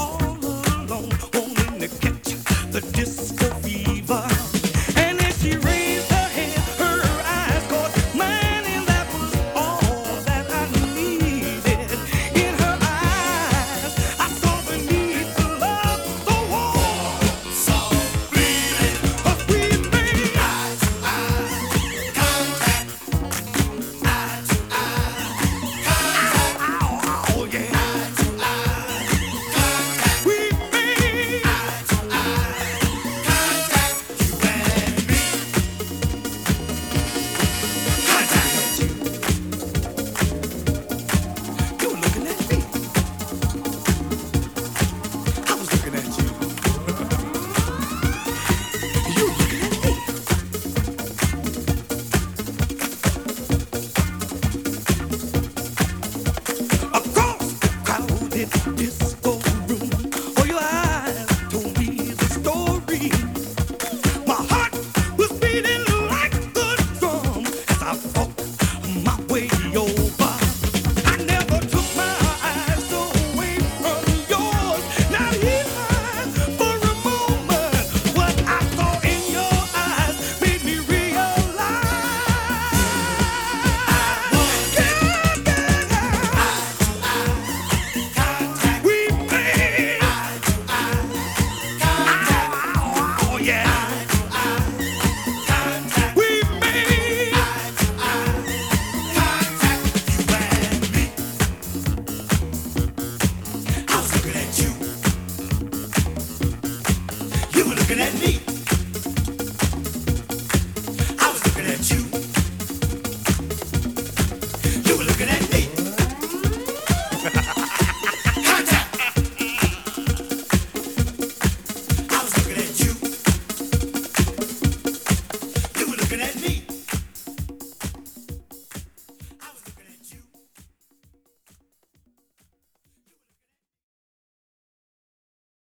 all alone, wanting to catch the disco.